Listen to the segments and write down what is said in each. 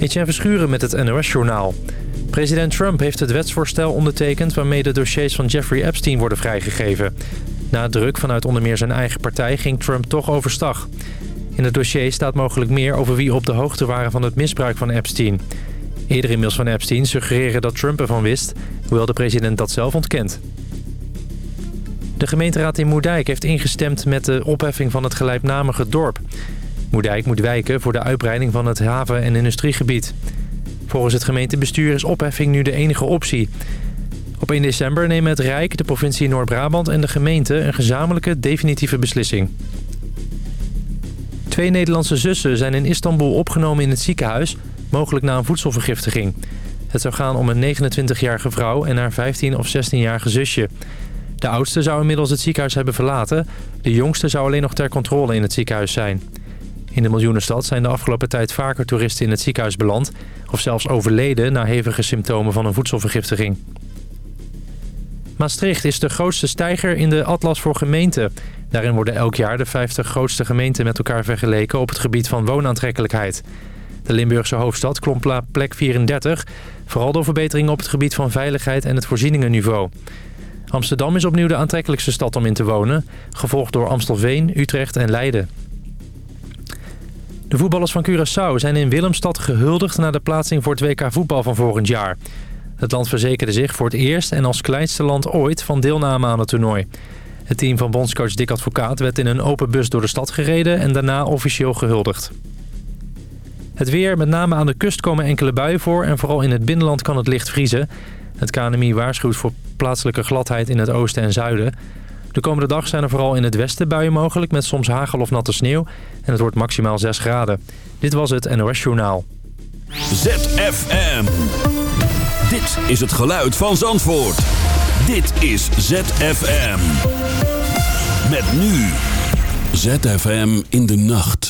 Etienne Verschuren met het NOS-journaal. President Trump heeft het wetsvoorstel ondertekend... waarmee de dossiers van Jeffrey Epstein worden vrijgegeven. Na druk vanuit onder meer zijn eigen partij ging Trump toch overstag. In het dossier staat mogelijk meer over wie op de hoogte waren van het misbruik van Epstein. Eerdere e-mails van Epstein suggereren dat Trump ervan wist... hoewel de president dat zelf ontkent. De gemeenteraad in Moerdijk heeft ingestemd met de opheffing van het gelijknamige dorp. Moerdijk moet wijken voor de uitbreiding van het haven- en industriegebied. Volgens het gemeentebestuur is opheffing nu de enige optie. Op 1 december nemen het Rijk, de provincie Noord-Brabant en de gemeente een gezamenlijke definitieve beslissing. Twee Nederlandse zussen zijn in Istanbul opgenomen in het ziekenhuis, mogelijk na een voedselvergiftiging. Het zou gaan om een 29-jarige vrouw en haar 15 of 16-jarige zusje. De oudste zou inmiddels het ziekenhuis hebben verlaten. De jongste zou alleen nog ter controle in het ziekenhuis zijn. In de miljoenenstad zijn de afgelopen tijd vaker toeristen in het ziekenhuis beland... of zelfs overleden na hevige symptomen van een voedselvergiftiging. Maastricht is de grootste stijger in de Atlas voor gemeenten. Daarin worden elk jaar de 50 grootste gemeenten met elkaar vergeleken... op het gebied van woonaantrekkelijkheid. De Limburgse hoofdstad klom plek 34... vooral door verbeteringen op het gebied van veiligheid en het voorzieningenniveau. Amsterdam is opnieuw de aantrekkelijkste stad om in te wonen... gevolgd door Amstelveen, Utrecht en Leiden. De voetballers van Curaçao zijn in Willemstad gehuldigd... na de plaatsing voor het WK voetbal van volgend jaar. Het land verzekerde zich voor het eerst en als kleinste land ooit... van deelname aan het toernooi. Het team van bondscoach Dick Advocaat werd in een open bus door de stad gereden... en daarna officieel gehuldigd. Het weer, met name aan de kust komen enkele buien voor... en vooral in het binnenland kan het licht vriezen. Het KNMI waarschuwt voor plaatselijke gladheid in het oosten en zuiden. De komende dag zijn er vooral in het westen buien mogelijk... met soms hagel of natte sneeuw. En het wordt maximaal 6 graden. Dit was het NOS Journaal. ZFM. Dit is het geluid van Zandvoort. Dit is ZFM. Met nu. ZFM in de nacht.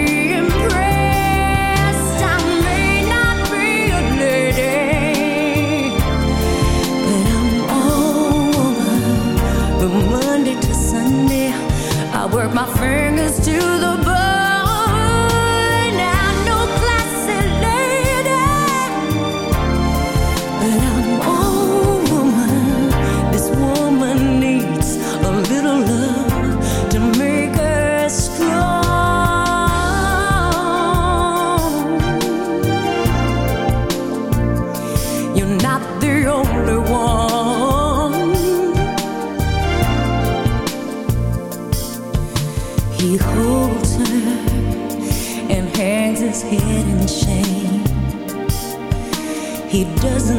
my fingers to the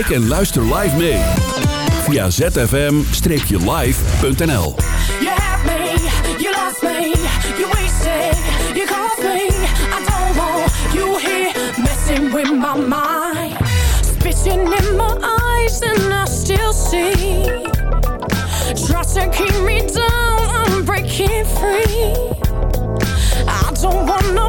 Kijk en luister live mee. Via zfm-live.nl You have me, you lost me, you wasted, you cost me. I don't want you here messing with my mind. Spitting in my eyes and I still see. Try to keep me down, I'm breaking free. I don't want no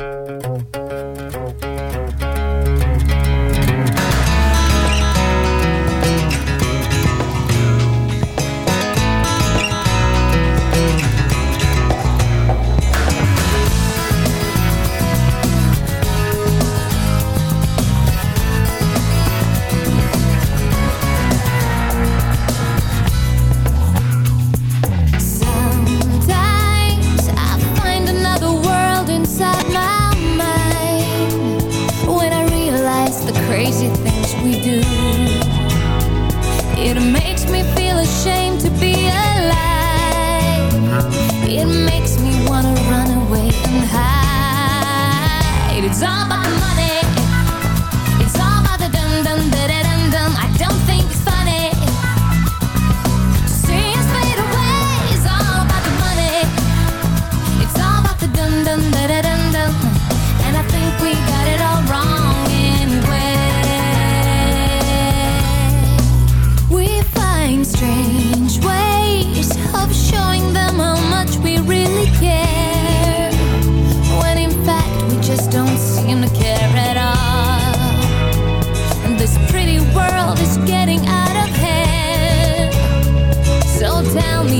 Hide. It's all about the money.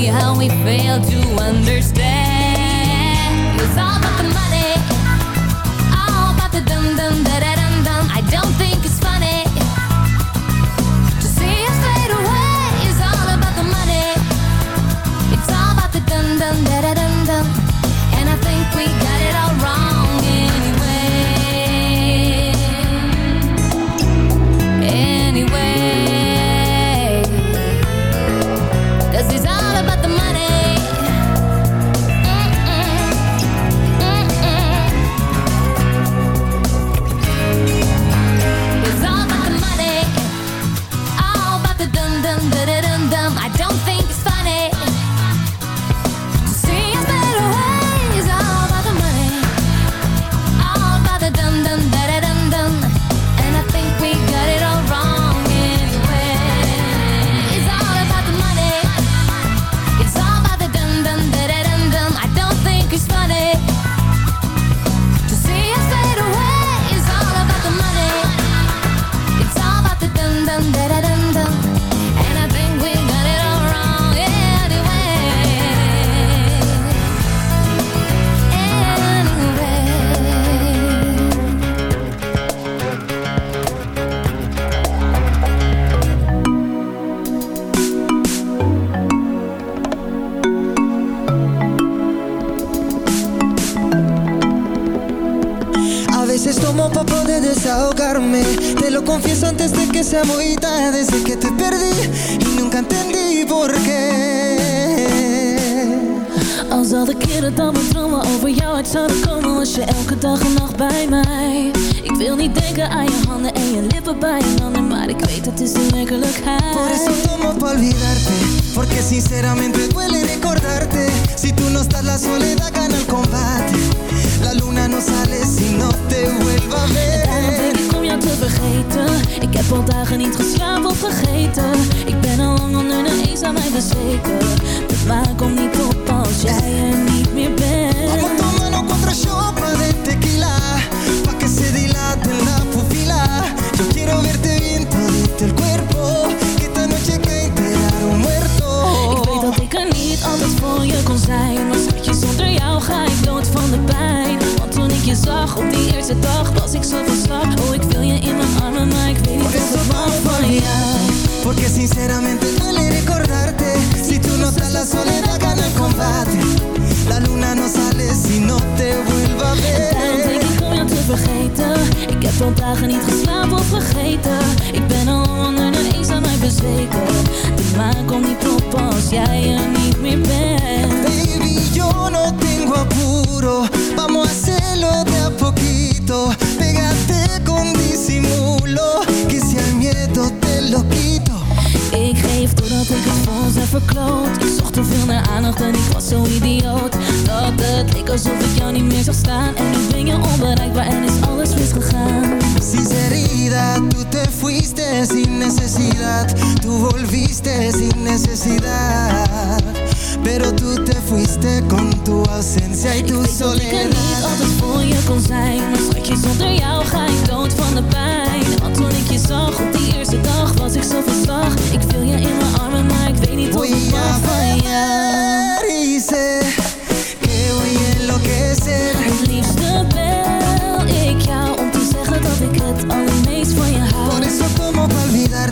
How we fail to understand. It's all about the money, all about the dum dum da da dum dum. I don't think muy tarde Desde que te perdí y nunca entendí por qué. Als al de keren dat mijn dromen over jou uit zouden komen Was je elke dag en nacht bij mij. Ik wil niet denken aan je handen en je lippen bij je handen Maar ik weet het is de werkelijkheid. Por eso tomo pa' olvidarte Porque sinceramente duele recordarte. Si tú no estás la soledad gana el combate. La luna no sale si no te vuelva a ver vergeten. Ik heb al dagen niet geslapen of vergeten. Ik ben al lang onder de eens aan mij bezweken. De maan komt niet op als jij er niet meer Vamos bent tomando cuatro shots de tequila. Pa' que se dilate la pupila Yo quiero verte bien todito el cuerpo. Que esta noche que un muerto. Ik weet dat ik er niet altijd voor je kon zijn. Maar schatje, jou ga ik dood van de pijn. Want toen ik je zag op die eerste dag Was ik zo van slag. Oh, ik wil je in mijn armen Maar ik weet niet of eso ik pa' van jou Porque sinceramente duele recordarte. Si tú no estás la soledad gana el combate. La luna no sale si no te vuelva a Daarom ver denk ik om jou te vergeten. Ik heb al dagen niet geslapen of vergeten. Ik ben al onder de eens aan mij bezweken. De maan komt niet op als jij er niet meer bent. Baby, yo Ik zocht te veel naar aandacht en ik was zo idioot. Dat het leek alsof ik jou niet meer zag staan. En nu ben je onbereikbaar en is alles misgegaan. Sinceridad, tú te fuiste sin necesidad, tú volviste sin necesidad. Pero tú te fuiste con tu ausencia y tu Ik weet dat ik er niet soledad. altijd voor je kon zijn Maar schatje, zonder jou ga ik dood van de pijn Want toen ik je zag op die eerste dag was ik zo verslag Ik viel je in mijn armen, maar ik weet niet Voy ik mag van jou sé que voy a enloquecer. Het liefste bel ik jou om te zeggen dat ik het allermeest van je hou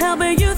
helping you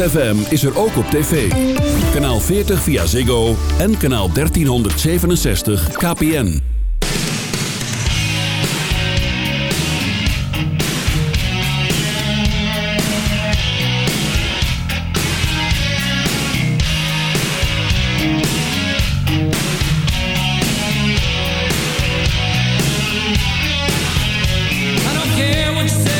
ZFM is er ook op tv. Kanaal 40 via Ziggo en kanaal 1367 KPN. I don't care what you say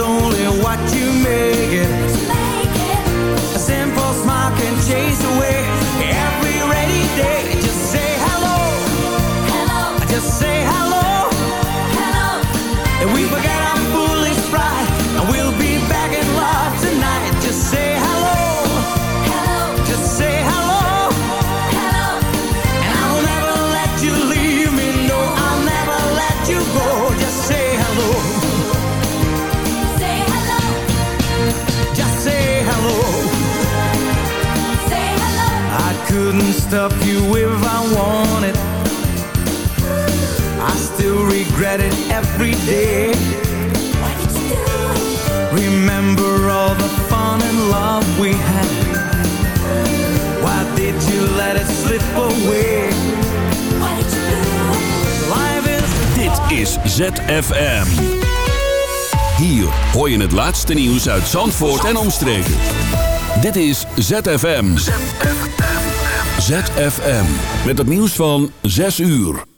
only what you make. Day. Did you? Remember all the fun and love we had. Why did you let it slip away? Did you is Dit is ZFM. Hier hoor je het laatste nieuws uit Zandvoort en omstreken. Dit is ZFM. ZFM. Met het nieuws van 6 uur.